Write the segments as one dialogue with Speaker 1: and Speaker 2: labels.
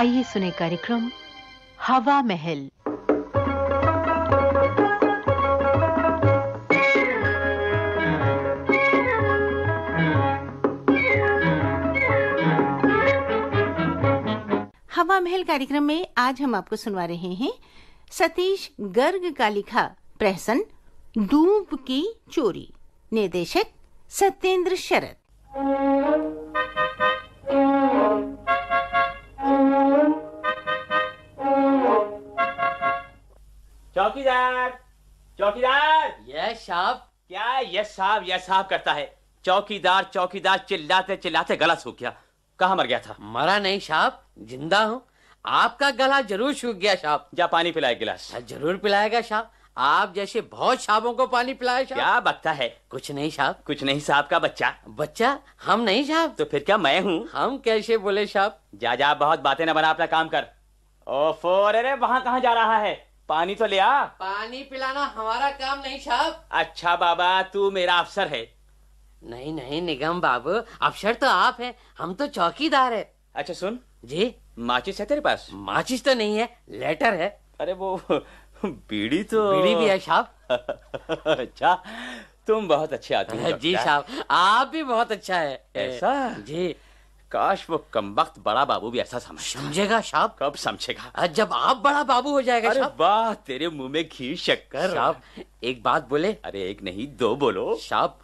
Speaker 1: आइए सुने कार्यक्रम हवा महल।
Speaker 2: हवा महल कार्यक्रम में आज हम आपको सुनवा रहे हैं सतीश गर्ग का लिखा प्रहसन, डूब की चोरी। निर्देशक सत्येंद्र शरद।
Speaker 3: चौकीदार चौकीदार।
Speaker 4: यस साहब।
Speaker 3: क्या? यस साहब यस साहब करता है। चौकीदार चौकीदार चिल्लाते चिल्लाते गला सूख गया। कहाँ मर गया था?
Speaker 4: मरा नहीं साहब। ज़िंदा हूँ। आपका गला ज़रूर सूख गया साहब।
Speaker 3: जा पानी पिलाए गिलास।
Speaker 4: ज़रूर पिलाएगा साहब। आप जैसे बहुत साहबों को पानी पिलाए साहब।
Speaker 3: क्या बकता है?
Speaker 4: कुछ नहीं साहब।
Speaker 3: कुछ नहीं साहब का बच्चा।
Speaker 4: बच्चा? हम नहीं साहब।
Speaker 3: तो फिर क्या मैं हूँ?
Speaker 4: हम कैसे बोले साहब?
Speaker 3: जा जा बहुत बातें न बना अपना काम कर। ओफो अरे वहाँ कहाँ जा रहा है? पानी तो ले आ।
Speaker 4: पानी पिलाना हमारा काम नहीं साहब।
Speaker 3: अच्छा बाबा तू मेरा अफसर है।
Speaker 4: नहीं नहीं निगम बाबू अफसर तो आप हैं हम तो चौकीदार है।
Speaker 3: अच्छा सुन।
Speaker 4: जी?
Speaker 3: माचिस है तेरे पास?
Speaker 4: माचिस तो नहीं है लेटर है।
Speaker 3: अरे वो बीड़ी तो
Speaker 4: बीड़ी भी है साहब।
Speaker 3: अच्छा तुम बहुत अच्छे आदमी हो
Speaker 4: जी साहब आप भी बहुत अच्छा है।
Speaker 3: ऐसा?
Speaker 4: जी।
Speaker 3: काश वो कम वक्त बड़ा बाबू भी ऐसा समझ
Speaker 4: समझेगा साहब
Speaker 3: कब समझेगा?
Speaker 4: जब आप बड़ा बाबू हो जाएगा
Speaker 3: अरे वाह तेरे मुँह में घी शक्कर।
Speaker 4: साहब एक बात बोले।
Speaker 3: अरे एक नहीं दो बोलो।
Speaker 4: साहब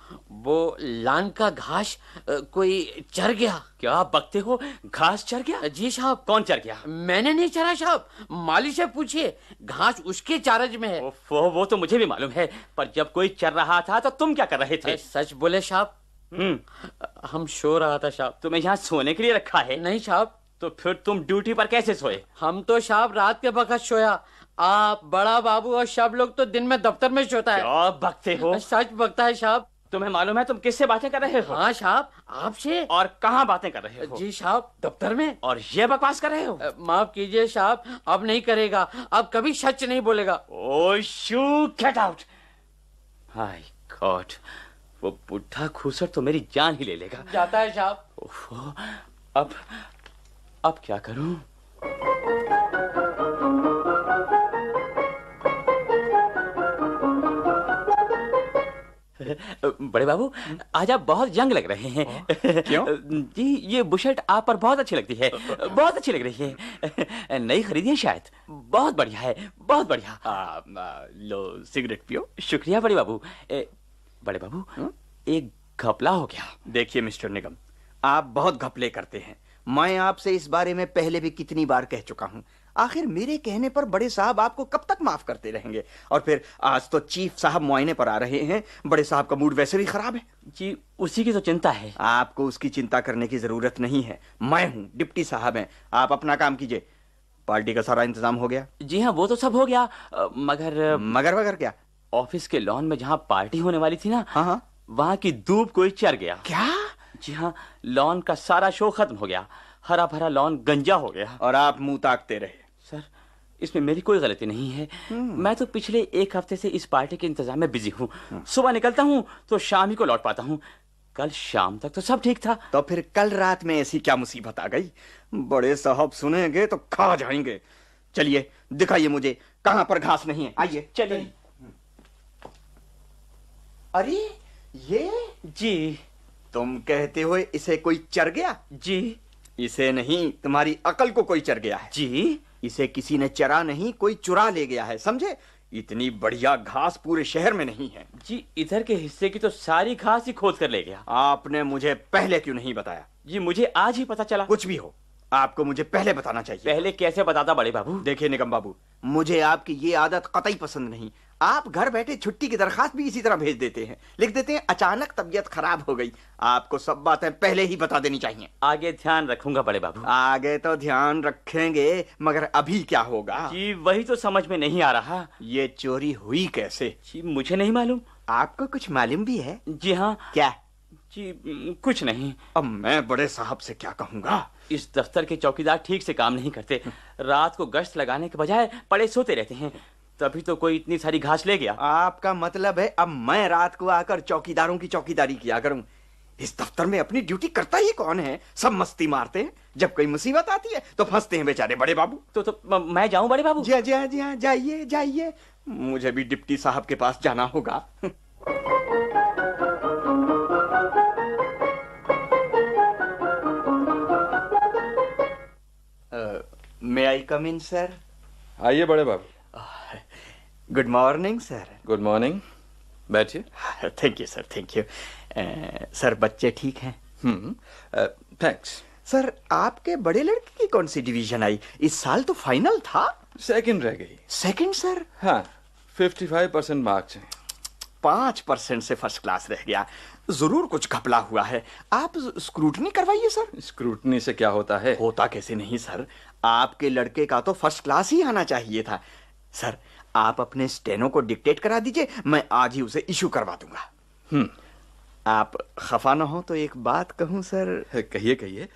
Speaker 4: वो लान का घास कोई चर गया।
Speaker 3: क्या बकते हो? घास चर गया?
Speaker 4: जी साहब
Speaker 3: कौन चर गया?
Speaker 4: मैंने नहीं चरा साहब माली से पूछिए घास उसके चारज में है।
Speaker 3: ओफो वो तो मुझे भी मालूम है पर जब कोई चर रहा था तो तुम क्या कर रहे थे?
Speaker 4: सच बोले साहब हम सो रहा था साहब
Speaker 3: तुम्हें यहाँ सोने के लिए रखा है?
Speaker 4: नहीं साहब
Speaker 3: तो फिर तुम ड्यूटी पर कैसे सोए?
Speaker 4: हम तो साहब रात के वक्त सोया। आप बड़ा बाबू और सब लोग तो दिन में दफ्तर में सोता है।
Speaker 3: क्या बकते हो?
Speaker 4: सच बकता है साहब
Speaker 3: तुम्हें मालूम है तुम किससे बातें कर रहे हो?
Speaker 4: हाँ साहब आपसे।
Speaker 3: और कहाँ बातें कर रहे हो?
Speaker 4: जी साहब दफ्तर में।
Speaker 3: और ये बकवास कर रहे हो?
Speaker 4: माफ़ कीजिए साहब अब नहीं करेगा। अब कभी सच नहीं बोलेगा।
Speaker 3: ओ शू गेट आउट हाय गॉड वो बुढ़ा खूसर तो मेरी जान ही ले लेगा।
Speaker 4: जाता है साहब।
Speaker 3: अब अब क्या करूँ? बड़े बाबू आज आप बहुत यंग लग रहे हैं।
Speaker 5: क्यों?
Speaker 3: जी ये बुशर्ट आप पर बहुत अच्छी लगती है। बहुत अच्छी लग रही है। नई खरीदी है शायद। बहुत बढ़िया है बहुत बढ़िया।
Speaker 5: आ, आ, लो सिगरेट पियो।
Speaker 3: शुक्रिया बड़े बाबू। ए, बड़े बाबू एक घपला हो गया।
Speaker 5: देखिए मिस्टर निगम आप बहुत घपले करते हैं। मैं आपसे इस बारे में पहले भी कितनी बार कह चुका हूँ। आखिर मेरे कहने पर बड़े साहब आपको कब तक माफ़ करते रहेंगे? और फिर आज तो चीफ साहब मुआयने पर आ रहे हैं। बड़े साहब का मूड वैसे भी खराब है।
Speaker 3: जी उसी की तो चिंता है।
Speaker 5: आपको उसकी चिंता करने की ज़रूरत नहीं है। मैं हूँ डिप्टी साहब हैं। आप अपना काम कीजिए। पार्टी का सारा इंतज़ाम हो गया।
Speaker 3: जी हाँ वो तो सब हो गया। मगर
Speaker 5: मगर वगर क्या?
Speaker 3: ऑफ़िस के लॉन में जहाँ पार्टी होने वाली थी ना
Speaker 5: हाँ
Speaker 3: वहाँ की धूप कोई चर गया।
Speaker 5: क्या?
Speaker 3: जी हाँ लॉन का सारा शो खत्म हो गया। हरा भरा लॉन गंजा हो गया।
Speaker 5: और आप मुँह ताकते रहे।
Speaker 3: सर इसमें मेरी कोई गलती नहीं है। मैं तो पिछले एक हफ़्ते से इस पार्टी के इंतज़ाम में बिज़ी हूँ। सुबह निकलता हूँ तो शाम ही को लौट पाता हूँ। कल शाम तक तो सब ठीक था।
Speaker 5: तो फिर कल रात में ऐसी क्या मुसीबत आ गई? बड़े साहब सुनेंगे तो खा जाएँगे। चलिए दिखाइए मुझे कहाँ पर घास नहीं है? आइए।
Speaker 3: चलिए।
Speaker 5: अरे ये?
Speaker 3: जी।
Speaker 5: तुम कहते हो इसे कोई चर गया?
Speaker 3: जी।
Speaker 5: इसे नहीं तुम्हारी अकल को कोई चर गया है।
Speaker 3: जी।
Speaker 5: इसे किसी ने चरा नहीं कोई चुरा ले गया है समझे? इतनी बढ़िया घास पूरे शहर में नहीं है।
Speaker 3: जी इधर के हिस्से की तो सारी घास ही खोद कर ले गया।
Speaker 5: आपने मुझे पहले क्यों नहीं बताया?
Speaker 3: जी मुझे आज ही पता चला।
Speaker 5: कुछ भी हो आपको मुझे पहले बताना चाहिए।
Speaker 3: पहले कैसे बताता बड़े बाबू?
Speaker 5: देखिए निगम बाबू मुझे आपकी ये आदत कतई पसंद नहीं। आप घर बैठे छुट्टी की दरखास्त भी इसी तरह भेज देते हैं। लिख देते हैं अचानक तबीयत खराब हो गई। आपको सब बातें पहले ही बता देनी चाहिए।
Speaker 3: आगे ध्यान रखूँगा बड़े बाबू।
Speaker 5: आगे तो ध्यान रखेंगे मगर अभी क्या होगा?
Speaker 3: जी वही तो समझ में नहीं आ रहा।
Speaker 5: ये चोरी हुई कैसे?
Speaker 3: जी मुझे नहीं मालूम।
Speaker 5: आपको कुछ मालूम भी है?
Speaker 3: जी हाँ।
Speaker 5: क्या?
Speaker 3: जी कुछ नहीं।
Speaker 5: अब मैं बड़े साहब से क्या कहूँगा?
Speaker 3: इस दफ्तर के चौकीदार ठीक से काम नहीं करते। रात को गश्त लगाने के बजाय पड़े सोते रहते हैं। तभी तो कोई इतनी सारी घास ले गया।
Speaker 5: आपका मतलब है अब मैं रात को आकर चौकीदारों की चौकीदारी किया करूँ। इस दफ्तर में अपनी ड्यूटी करता ही कौन है? सब मस्ती मारते हैं। जब कोई मुसीबत आती है तो फंसते हैं बेचारे बड़े बाबू।
Speaker 3: तो तो मैं जाऊँ बड़े बाबू?
Speaker 5: जी जी जी हाँ जाइए जाइए। मुझे भी डिप्टी साहब के पास जाना होगा। मे आई कम इन सर
Speaker 6: आइए बड़े बाबू।
Speaker 5: Good morning sir
Speaker 6: good morning बैठिए।
Speaker 5: Thank you sir thank you sir बच्चे ठीक हैं?
Speaker 6: थैंक्स
Speaker 5: सर आपके बड़े लड़के की कौन सी डिवीज़न आई? इस साल तो फाइनल था।
Speaker 6: सेकंड रह गई।
Speaker 5: सेकंड सर
Speaker 6: हाँ 55 परसेंट मार्क्स हैं।
Speaker 5: पाँच परसेंट से फ़र्स्ट क्लास रह गया। ज़रूर कुछ घपला हुआ है। आप स्क्रूटनी करवाइए सर
Speaker 6: स्क्रूटनी से क्या होता है?
Speaker 5: होता कैसे नहीं सर आपके लड़के का तो फ़र्स्ट क्लास ही आना चाहिए था। सर आप अपने स्टेनो को डिक्टेट करा दीजिए मैं आज ही उसे इशू करवा दूँगा।
Speaker 6: हम्म।
Speaker 5: आप खफा ना हो तो एक बात कहूँ सर।
Speaker 6: कहिए कहिए।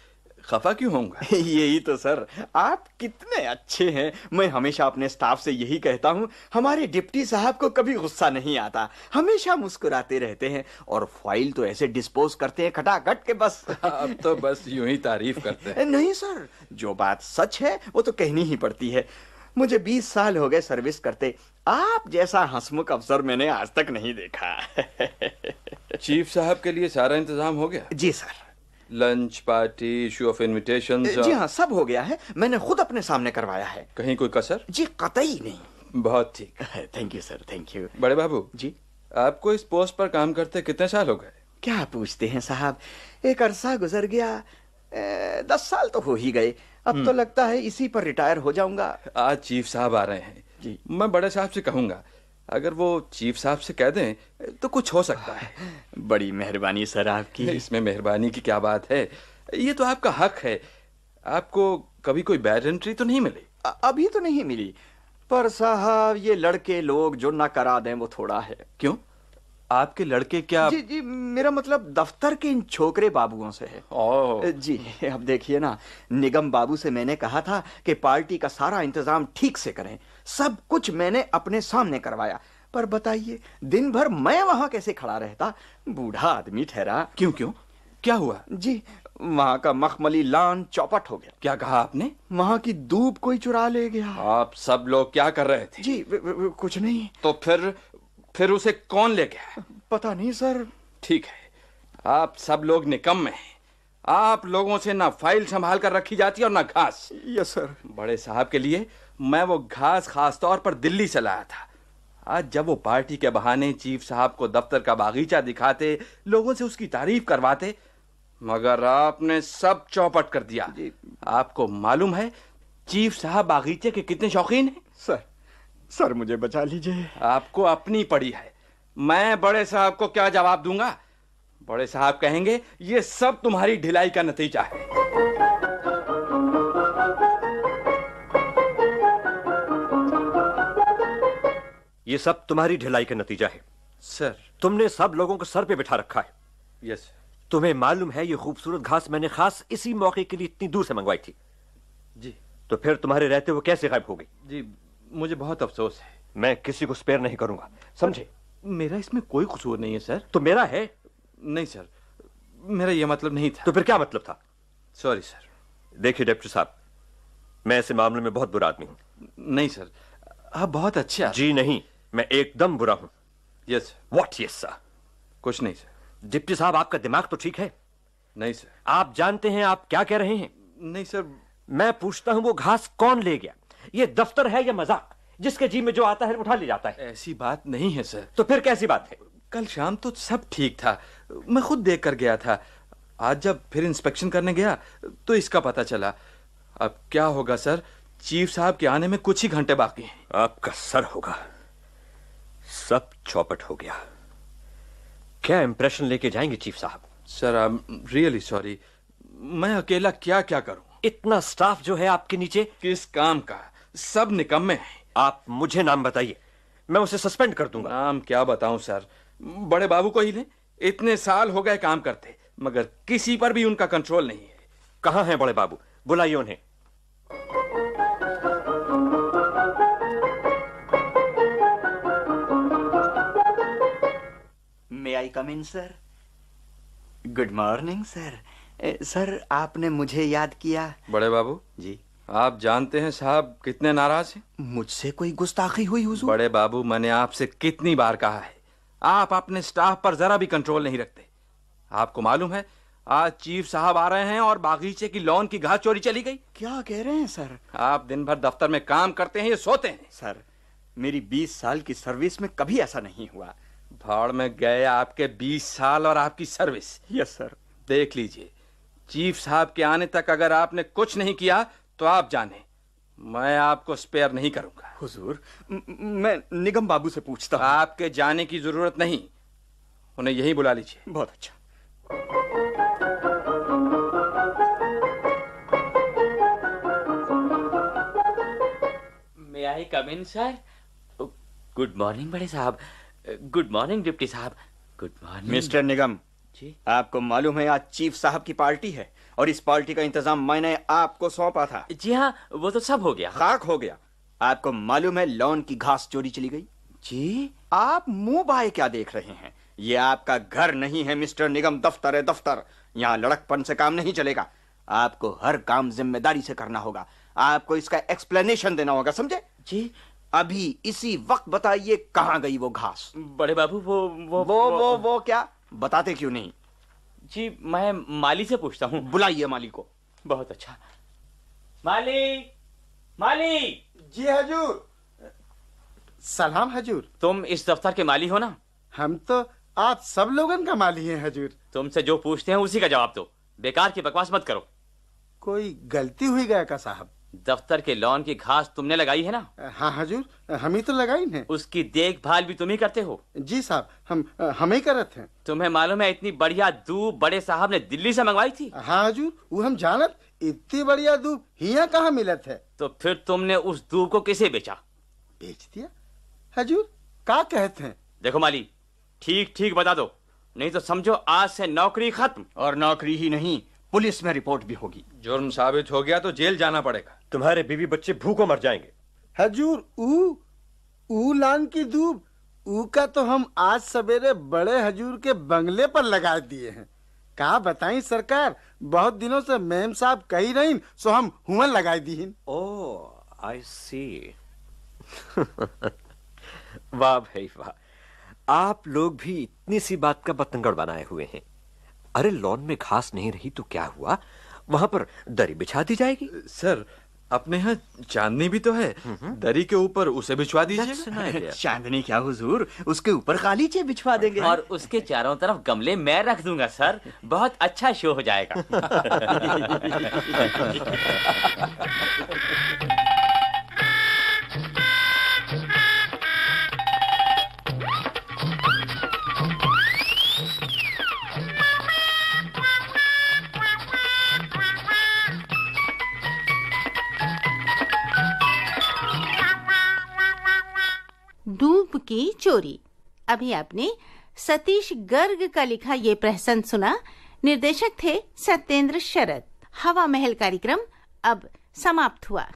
Speaker 6: खफा क्यों होऊँगा?
Speaker 5: यही तो सर। आप कितने अच्छे हैं। मैं हमेशा अपने स्टाफ से यही कहता हूँ हमारे डिप्टी साहब को कभी गुस्सा नहीं आता। हमेशा मुस्कुराते रहते हैं और फ़ाइल तो ऐसे डिस्पोज करते हैं खटाखट के बस।
Speaker 6: अब तो बस यूँ ही तारीफ़ करते हैं।
Speaker 5: नहीं सर जो बात सच है वो तो कहनी ही पड़ती है। मुझे 20 साल हो गए सर्विस करते। आप जैसा हंसमुख अफसर मैंने आज तक नहीं देखा।
Speaker 6: चीफ साहब के लिए सारा इंतज़ाम हो गया?
Speaker 5: जी sir.
Speaker 6: Lunch party issue of invitation
Speaker 5: जी हाँ सब हो गया है। मैंने खुद अपने सामने करवाया है।
Speaker 6: कहीं कोई कसर?
Speaker 5: जी कतई नहीं।
Speaker 6: बहुत ठीक।
Speaker 5: Thank you sir thank you
Speaker 6: बड़े बाबू
Speaker 5: जी।
Speaker 6: आपको इस पोस्ट पर काम करते कितने साल हो गए?
Speaker 5: क्या पूछते हैं साहब? एक अरसा गुजर गया। ए, दस साल तो हो ही गए। अब तो लगता है इसी पर रिटायर हो जाऊँगा।
Speaker 6: आज चीफ साहब आ रहे हैं।
Speaker 5: जी।
Speaker 6: मैं बड़े साहब से कहूँगा अगर वो चीफ साहब से कह दें तो कुछ हो सकता है।
Speaker 5: बड़ी मेहरबानी सर आपकी।
Speaker 6: इसमें मेहरबानी की क्या बात है? ये तो आपका हक है। आपको कभी कोई बैड एंट्री तो नहीं मिली?
Speaker 5: अभी तो नहीं मिली। पर साहब ये लड़के लोग जो ना करा दें वो थोड़ा है।
Speaker 6: क्यों? आपके लड़के क्या
Speaker 5: जी जी मेरा मतलब दफ्तर के इन छोकरे बाबुओं से है।
Speaker 6: ओह
Speaker 5: जी अब देखिए ना निगम बाबू से मैंने कहा था कि पार्टी का सारा इंतज़ाम ठीक से करें। सब कुछ मैंने अपने सामने करवाया। पर बताइए दिन भर मैं वहाँ कैसे खड़ा रहता? बूढ़ा आदमी ठहरा।
Speaker 6: क्यों क्यों? क्या हुआ?
Speaker 5: जी वहाँ का मखमली लान चौपट हो गया।
Speaker 6: क्या कहा आपने?
Speaker 5: वहाँ की दूब कोई चुरा ले गया।
Speaker 6: आप सब लोग क्या कर रहे थे?
Speaker 5: जी व- व- व- कुछ नहीं।
Speaker 6: तो फिर फिर उसे कौन ले गया?
Speaker 5: पता नहीं सर।
Speaker 6: ठीक है आप सब लोग निकम्मे हैं। आप लोगों से ना फ़ाइल संभाल कर रखी जाती है और ना घास।
Speaker 5: Yes sir.
Speaker 6: बड़े साहब के लिए मैं वो घास खास तौर पर दिल्ली से लाया था। आज जब वो पार्टी के बहाने चीफ साहब को दफ्तर का बागीचा दिखाते लोगों से उसकी तारीफ़ करवाते मगर आपने सब चौपट कर दिया। आपको मालूम है चीफ साहब बागीचे के कितने शौकीन हैं?
Speaker 5: सर सर मुझे बचा लीजिए।
Speaker 6: आपको अपनी पड़ी है। मैं बड़े साहब को क्या जवाब दूँगा? बड़े साहब कहेंगे ये सब तुम्हारी ढिलाई का नतीजा है।
Speaker 7: ये सब तुम्हारी ढिलाई का नतीजा है।
Speaker 6: सर।
Speaker 7: तुमने सब लोगों को सर पे बिठा रखा है।
Speaker 6: यस
Speaker 7: तुम्हें मालूम है ये खूबसूरत घास मैंने खास इसी मौके के लिए इतनी दूर से मंगवाई थी।
Speaker 6: जी।
Speaker 7: तो फिर तुम्हारे रहते हुए कैसे गायब हो गई?
Speaker 6: जी मुझे बहुत अफसोस है।
Speaker 7: मैं किसी को स्पेयर नहीं करूँगा। समझे?
Speaker 6: मेरा इसमें कोई कसूर नहीं है सर।
Speaker 7: तो मेरा है?
Speaker 6: नहीं सर। मेरा यह मतलब नहीं था।
Speaker 7: तो फिर क्या मतलब था?
Speaker 6: सॉरी सर
Speaker 7: देखिए डिप्टी साहब मैं ऐसे मामले में बहुत बुरा आदमी हूँ।
Speaker 6: नहीं सर। आप बहुत अच्छे आदमी
Speaker 7: जी नहीं मैं एकदम बुरा हूँ।
Speaker 6: यस
Speaker 7: वॉट यस सर
Speaker 6: कुछ नहीं सर
Speaker 7: डिप्टी साहब आपका दिमाग तो ठीक है?
Speaker 6: नहीं सर
Speaker 7: आप जानते हैं आप क्या कह रहे हैं?
Speaker 6: नहीं सर
Speaker 7: मैं पूछता हूँ वो घास कौन ले गया? ये दफ्तर है या मज़ाक? जिसके जी में जो आता है उठा ले जाता है।
Speaker 6: ऐसी बात नहीं है सर।
Speaker 7: तो फिर कैसी बात है?
Speaker 6: कल शाम तो सब ठीक था। मैं खुद देख कर गया था। आज जब फिर इंस्पेक्शन करने गया तो इसका पता चला। अब क्या होगा सर? चीफ साहब के आने में कुछ ही घंटे बाकी हैं।
Speaker 7: आपका सर होगा। सब चौपट हो गया। क्या इंप्रेशन लेके जाएँगे चीफ साहब?
Speaker 6: Sir I am really sorry मैं अकेला क्या क्या करूँ?
Speaker 7: इतना स्टाफ जो है आपके नीचे?
Speaker 6: किस काम का? सब निकम्मे हैं।
Speaker 7: आप मुझे नाम बताइए। मैं उसे सस्पेंड कर दूँगा।
Speaker 6: नाम क्या बताऊँ सर? बड़े बाबू को ही ले। इतने साल हो गए काम करते मगर किसी पर भी उनका कंट्रोल नहीं है।
Speaker 7: कहाँ हैं बड़े बाबू? बुलाइए उन्हें।
Speaker 5: May I come in sir good morning sir sir आपने मुझे याद किया?
Speaker 6: बड़े बाबू?
Speaker 5: जी।
Speaker 6: आप जानते हैं साहब कितने नाराज़ हैं?
Speaker 5: मुझसे कोई गुस्ताखी हुई हुजूर?
Speaker 6: बड़े बाबू मैंने आपसे कितनी बार कहा है। आप अपने स्टाफ पर जरा भी कंट्रोल नहीं रखते। आपको मालूम है आज चीफ साहब आ रहे हैं और बागीचे की लॉन की घास चोरी चली गई।
Speaker 5: क्या कह रहे हैं सर?
Speaker 6: आप दिन भर दफ्तर में काम करते हैं ये सोते हैं।
Speaker 5: सर मेरी 20 साल की सर्विस में कभी ऐसा नहीं हुआ।
Speaker 6: भाड़ में गए आपके 20 साल और आपकी सर्विस।
Speaker 5: Yes sir.
Speaker 6: देख लीजिए चीफ साहब के आने तक अगर आपने कुछ नहीं किया तो आप जाने। मैं आपको स्पेयर नहीं करूँगा।
Speaker 5: हुजूर म- निगम बाबू से पूछता हूँ।
Speaker 6: आपके जाने की ज़रूरत नहीं। उन्हें यही बुला लीजिए।
Speaker 5: बहुत अच्छा।
Speaker 3: May I come in sir good morning बड़े साहब। गुड मॉर्निंग डिप्टी साहब। Good morning
Speaker 5: mister Nigam
Speaker 3: ji.
Speaker 5: आपको मालूम है आज चीफ साहब की पार्टी है। और इस पार्टी का इंतज़ाम मैंने आपको सौंपा था।
Speaker 3: जी हाँ वो तो सब हो गया।
Speaker 5: खाक हो गया। आपको मालूम है लॉन की घास चोरी चली गई?
Speaker 3: जी।
Speaker 5: आप मुँह बाय क्या देख रहे हैं? ये आपका घर नहीं है मिस्टर निगम। दफ्तर है दफ्तर। यहाँ लड़कपन से काम नहीं चलेगा। आपको हर काम ज़िम्मेदारी से करना होगा। आपको इसका एक्सप्लेनेशन देना होगा समझे?
Speaker 3: जी।
Speaker 5: अभी इसी वक्त बताइए कहाँ गई वो घास?
Speaker 3: बड़े बाबू वो वो
Speaker 5: वो वो वो क्या? बताते क्यों नहीं?
Speaker 3: जी मैं माली से पूछता हूँ।
Speaker 5: बुलाइए माली को।
Speaker 3: बहुत अच्छा। माली माली।
Speaker 8: जी हजूर। सलाम हजूर।
Speaker 3: तुम इस दफ्तर के माली हो ना?
Speaker 8: हम तो आप सब लोगन का माली हैं हजूर।
Speaker 3: तुमसे जो पूछते हैं उसी का जवाब दो। बेकार की बकवास मत करो।
Speaker 8: कोई गलती हुई गया का साहब?
Speaker 3: दफ्तर के लॉन की घास तुमने लगाई है ना?
Speaker 8: हाँ हजूर हम ही तो लगाई हैं।
Speaker 3: उसकी देखभाल भी तुम ही करते हो।
Speaker 8: जी साहब हम हम ही करते हैं।
Speaker 3: तुम्हें मालूम है इतनी बढ़िया दूब बड़े साहब ने दिल्ली से मंगवाई थी?
Speaker 8: हाँ हजूर वो हम जानत इतनी बढ़िया दूब हिया कहाँ मिलत है?
Speaker 3: तो फिर तुमने उस दूब को किसे बेचा?
Speaker 8: बेच दिया? हजूर का कहते हैं?
Speaker 3: देखो माली ठीक ठीक बता दो नहीं तो समझो आज से नौकरी खत्म।
Speaker 5: और नौकरी ही नहीं पुलिस में रिपोर्ट भी होगी।
Speaker 6: जुर्म साबित हो गया तो जेल जाना पड़ेगा।
Speaker 7: तुम्हारे बीवी बच्चे भूखों मर जाएँगे।
Speaker 8: हजूर ऊ ऊ लान की दूब ऊ का तो हम आज सवेरे बड़े हजूर के बंगले पर लगा दिए हैं। का बताई सरकार बहुत दिनों से मैम साहब कही रही सो हम हुआ लगाई दी
Speaker 7: ओह आई सी वाह भाई वाह। आप लोग भी इतनी सी बात का बतंगड़ बनाए हुए हैं। अरे लॉन में घास नहीं रही तो क्या हुआ? वहाँ पर दरी बिछा दी जाएगी।
Speaker 6: सर अपने यहाँ चांदनी भी तो है। दरी के ऊपर उसे
Speaker 7: बिछवा
Speaker 6: दीजिए
Speaker 5: चांदनी क्या हुजूर? उसके ऊपर गालीचे बिछवा देंगे।
Speaker 3: और उसके चारों तरफ़ गमले मैं रख दूँगा सर। बहुत अच्छा शो हो जाएगा।
Speaker 2: चोरी। अभी आपने सतीश गर्ग का लिखा ये प्रहसन सुना। निर्देशक थे सत्येंद्र शरद। हवा महल कार्यक्रम अब समाप्त हुआ।